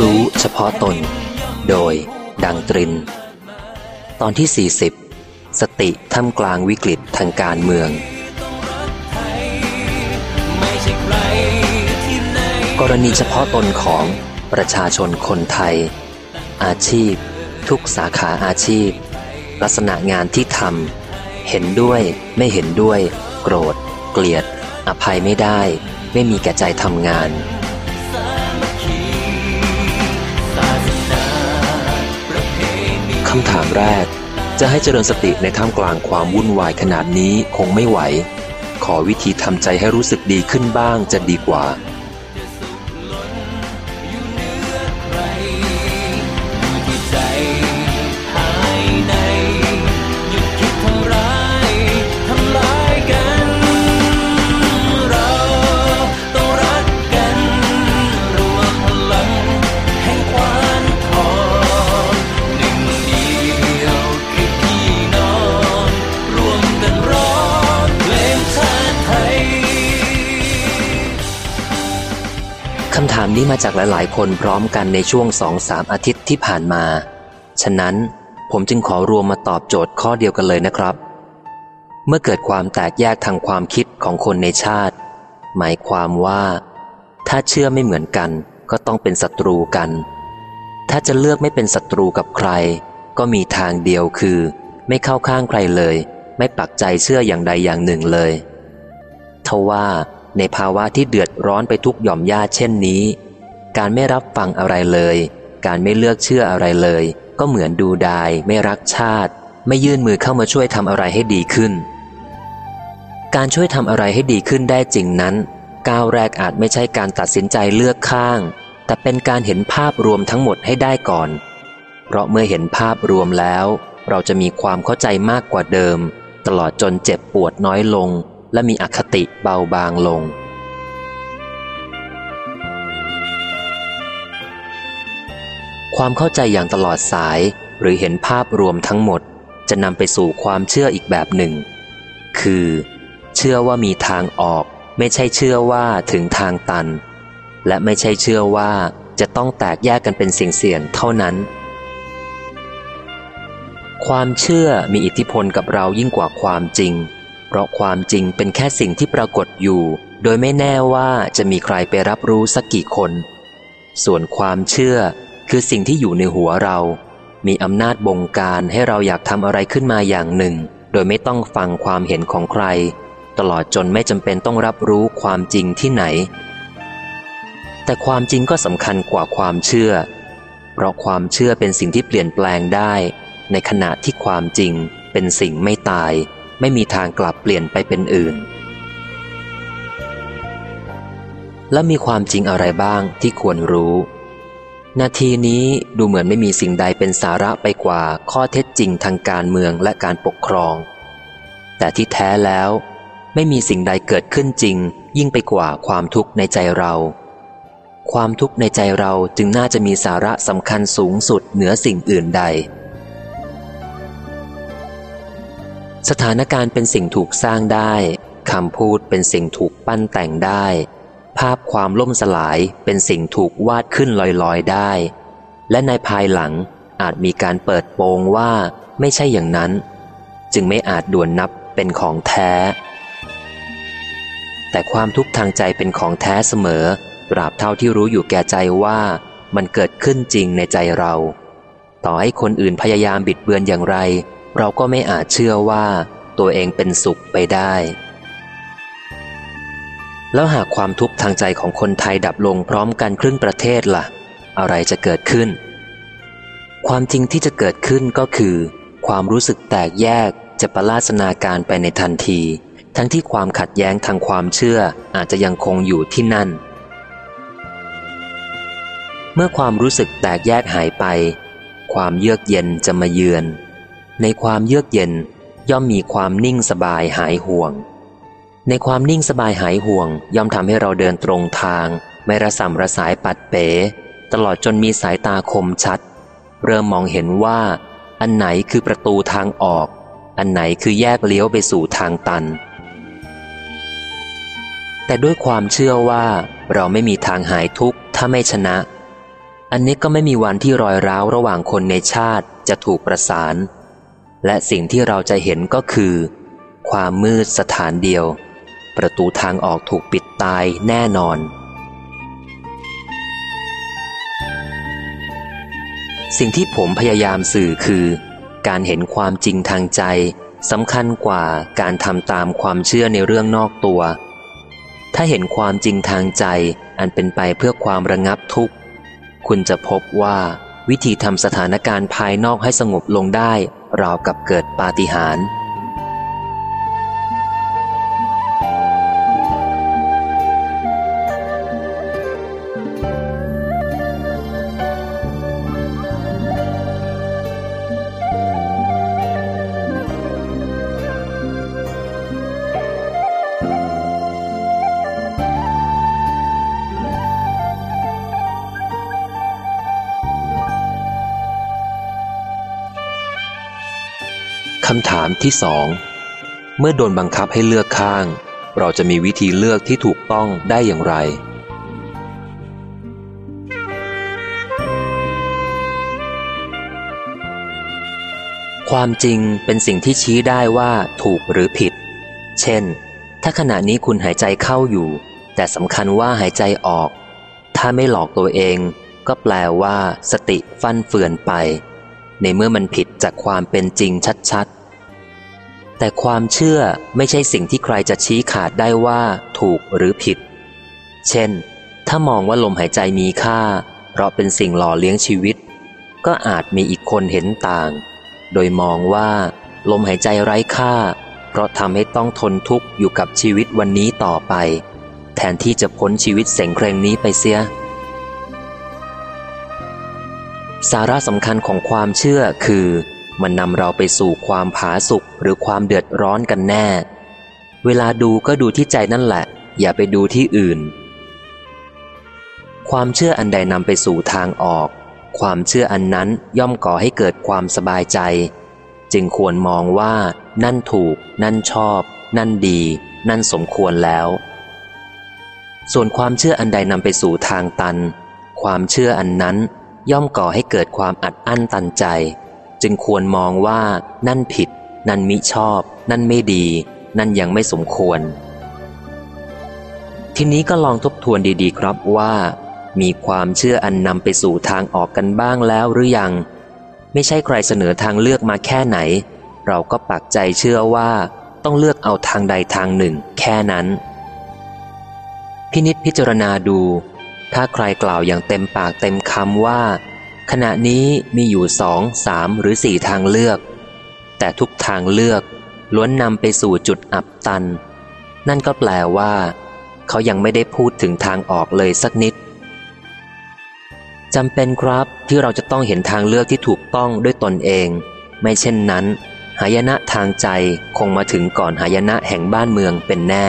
รู้เฉพาะตน โดย ดังตริน ตอนที่ 40 สติท่ามกลางวิกฤตทางการเมือง กรณีเฉพาะตนของประชาชนคนไทย อาชีพ ทุกสาขาอาชีพ ลักษณะงานที่ทำเห็นด้วยไม่เห็นด้วย โกรธ เกลียด อภัยไม่ได้ ไม่มีแก่ใจทำงาน คำถามแรก จะให้เจริญสติในท่ามกลางความวุ่นวายขนาดนี้คงไม่ไหว ขอวิธีทำใจให้รู้สึกดีขึ้นบ้างจะดีกว่าามนี้มาจากหลาย ๆ คนพร้อมกันในช่วงสองสามอาทิตย์ที่ผ่านมา ฉะนั้นผมจึงขอรวมมาตอบโจทย์ข้อเดียวกันเลยนะครับ เมื่อเกิดความแตกแยกทางความคิดของคนในชาติ หมายความว่า ถ้าเชื่อไม่เหมือนกัน ก็ต้องเป็นศัตรูกัน ถ้าจะเลือกไม่เป็นศัตรูกับใคร ก็มีทางเดียวคือ ไม่เข้าข้างใครเลย ไม่ปักใจเชื่ออย่างใดอย่างหนึ่งเลยทว่า ในภาวะที่เดือดร้อนไปทุกหย่อมย่าเช่นนี้ การไม่รับฟังอะไรเลย การไม่เลือกเชื่ออะไรเลย ก็เหมือนดูดาย ไม่รักชาติ ไม่ยื่นมือเข้ามาช่วยทำอะไรให้ดีขึ้น การช่วยทำอะไรให้ดีขึ้นได้จริงนั้น ก้าวแรกอาจไม่ใช่การตัดสินใจเลือกข้าง แต่เป็นการเห็นภาพรวมทั้งหมดให้ได้ก่อน เพราะเมื่อเห็นภาพรวมแล้ว เราจะมีความเข้าใจมากกว่าเดิม ตลอดจนเจ็บปวดน้อยลง และมีอคติเบาบางลง ความเข้าใจอย่างตลอดสายหรือเห็นภาพรวมทั้งหมด จะนำไปสู่ความเชื่ออีกแบบหนึ่ง คือ เชื่อว่ามีทางออก ไม่ใช่เชื่อว่าถึงทางตัน และไม่ใช่เชื่อว่าจะต้องแตกแยกกันเป็นเสี่ยงๆเท่านั้น ความเชื่อมีอิทธิพลกับเรายิ่งกว่าความจริง เพราะความจริงเป็นแค่สิ่งที่ปรากฏอยู่ โดยไม่แน่ว่าจะมีใครไปรับรู้สักกี่คน ส่วนความเชื่อคือสิ่งที่อยู่ในหัวเรา มีอำนาจบงการให้เราอยากทำอะไรขึ้นมาอย่างหนึ่ง โดยไม่ต้องฟังความเห็นของใคร ตลอดจนไม่จำเป็นต้องรับรู้ความจริงที่ไหน แต่ความจริงก็สำคัญกว่าความเชื่อ เพราะความเชื่อเป็นสิ่งที่เปลี่ยนแปลงได้ ในขณะที่ความจริงเป็นสิ่งไม่ตาย ไม่มีทางกลับเปลี่ยนไปเป็นอื่น และมีความจริงอะไรบ้างที่ควรรู้ นาทีนี้ดูเหมือนไม่มีสิ่งใดเป็นสาระไปกว่าข้อเท็จจริงทางการเมืองและการปกครอง แต่ที่แท้แล้วไม่มีสิ่งใดเกิดขึ้นจริง ยิ่งไปกว่าความทุกข์ในใจเรา ความทุกข์ในใจเราจึงน่าจะมีสาระสำคัญสูงสุดเหนือสิ่งอื่นใด สถานการณ์เป็นสิ่งถูกสร้างได้คำพูดเป็นสิ่งถูกปั้นแต่งได้ ภาพความล่มสลายเป็นสิ่งถูกวาดขึ้นลอยๆได้ และในภายหลังอาจมีการเปิดโปงว่าไม่ใช่อย่างนั้น จึงไม่อาจด่วนนับเป็นของแท้ แต่ความทุกข์ทางใจเป็นของแท้เสมอตราบเท่าที่รู้อยู่แก่ใจว่ามันเกิดขึ้นจริงในใจเรา ต่อให้คนอื่นพยายามบิดเบือนอย่างไร เราก็ไม่อาจเชื่อว่าตัวเองเป็นสุขไปได้ แล้วหากความทุกข์ทางใจของคนไทยดับลงพร้อมกันครึ่งประเทศละ่ะ อะไรจะเกิดขึ้น ความจริงที่จะเกิดขึ้นก็คือ ความรู้สึกแตกแยกจะประลาสนาการไปในทันที ทั้งที่ความขัดแย้งทางความเชื่ออาจจะยังคงอยู่ที่นั่น เมื่อความรู้สึกแตกแยกหายไป ความเยือกเย็นจะมาเยือน ในความเยือกเย็นย่อมมีความนิ่งสบายหายห่วง ในความนิ่งสบายหายห่วง ย่อมทำให้เราเดินตรงทาง ไม่ระสำระสายปัดเป๋ ตลอดจนมีสายตาคมชัด เริ่มมองเห็นว่า อันไหนคือประตูทางออก อันไหนคือแยกเลี้ยวไปสู่ทางตัน แต่ด้วยความเชื่อว่า เราไม่มีทางหายทุกข์ถ้าไม่ชนะ อันนี้ก็ไม่มีวันที่รอยร้าวระหว่างคนในชาติจะถูกประสาน และสิ่งที่เราจะเห็นก็คือ ความมืดสถานเดียว ประตูทางออกถูกปิดตายแน่นอน สิ่งที่ผมพยายามสื่อคือ การเห็นความจริงทางใจสำคัญกว่าการทำตามความเชื่อในเรื่องนอกตัว ถ้าเห็นความจริงทางใจอันเป็นไปเพื่อความระงับทุกข์ คุณจะพบว่าวิธีทำสถานการณ์ภายนอกให้สงบลงได้ ราวกับเกิดปาฏิหาริย์ คำถามที่สองเมื่อโดนบังคับให้เลือกข้าง เราจะมีวิธีเลือกที่ถูกต้องได้อย่างไร ความจริงเป็นสิ่งที่ชี้ได้ว่าถูกหรือผิด เช่น ถ้าขณะนี้คุณหายใจเข้าอยู่ แต่สำคัญว่าหายใจออก ถ้าไม่หลอกตัวเอง ก็แปลว่า สติฟั่นเฟือนไป ในเมื่อมันผิดจากความเป็นจริงชัดๆ แต่ความเชื่อไม่ใช่สิ่งที่ใครจะชี้ขาดได้ว่าถูกหรือผิด เช่น ถ้ามองว่าลมหายใจมีค่า เพราะเป็นสิ่งหล่อเลี้ยงชีวิต ก็อาจมีอีกคนเห็นต่าง โดยมองว่า ลมหายใจไร้ค่า เพราะทำให้ต้องทนทุกข์อยู่กับชีวิตวันนี้ต่อไป แทนที่จะพ้นชีวิตเสงเครงนี้ไปเสีย สาระสำคัญของความเชื่อคือ มันนำเราไปสู่ความผาสุกหรือความเดือดร้อนกันแน่ เวลาดูก็ดูที่ใจนั่นแหละ อย่าไปดูที่อื่น ความเชื่ออันใดนำไปสู่ทางออก ความเชื่ออันนั้นย่อมก่อให้เกิดความสบายใจ จึงควรมองว่า นั่นถูก นั่นชอบ นั่นดี นั่นสมควรแล้ว ส่วนความเชื่ออันใดนำไปสู่ทางตัน ความเชื่ออันนั้นย่อมก่อให้เกิดความอัดอั้นตันใจ จึงควรมองว่านั่นผิด นั่นมิชอบ นั่นไม่ดี นั่นยังไม่สมควร ทีนี้ก็ลองทบทวนดีๆ ครับว่า มีความเชื่ออันนำไปสู่ทางออกกันบ้างแล้วหรือยัง ไม่ใช่ใครเสนอทางเลือกมาแค่ไหน เราก็ปักใจเชื่อว่าต้องเลือกเอาทางใดทางหนึ่ง แค่นั้น พินิษพิจารณาดู ถ้าใครกล่าวอย่างเต็มปากเต็มคำว่า ขณะนี้มีอยู่สองสามหรือสี่ทางเลือก แต่ทุกทางเลือกล้วนนำไปสู่จุดอับตัน นั่นก็แปลว่า เขายังไม่ได้พูดถึงทางออกเลยสักนิดจำเป็นครับที่เราจะต้องเห็นทางเลือกที่ถูกต้องด้วยตนเอง ไม่เช่นนั้น หายนะทางใจคงมาถึงก่อนหายนะแห่งบ้านเมืองเป็นแน่